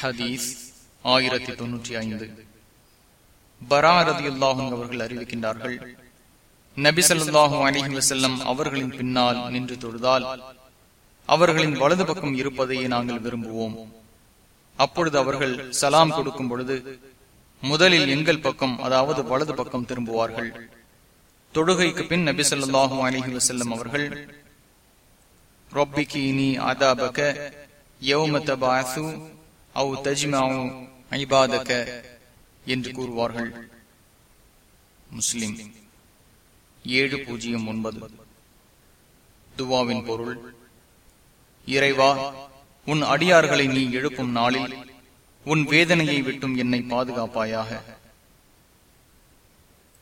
ஹதீஸ் ஆயிரத்தி தொன்னூற்றி ஐந்து. பரா அவர்கள் அறிவிக்கின்றார்கள் நபி ஸல்லல்லாஹு அலைஹி வஸல்லம் அவர்களின் பின்னால் நின்று தொழுதால் அவர்களின் வலது பக்கம் இருப்பதையே நாங்கள் விரும்புவோம். அப்பொழுது அவர்கள் சலாம் கொடுக்கும் பொழுது முதலில் எங்கள் பக்கம் அதாவது வலது பக்கம் திரும்புவார்கள். தொழுகைக்கு பின் நபி சொல்லாஹும் அலைஹி வஸல்லம் அவர்கள் ரொப்பிகினி அதாபக யௌம தபாசு அவு தஜ்மாவு ஐபாதக என்று கூறுவார்கள். முஸ்லிம் ஏழு பூஜ்ஜியம் ஒன்பது. துவாவின் பொருள் இறைவா உன் அடியார்களை நீ எழுப்பும் நாளில் உன் வேதனையை விட்டும் என்னை பாதுகாப்பாயாக.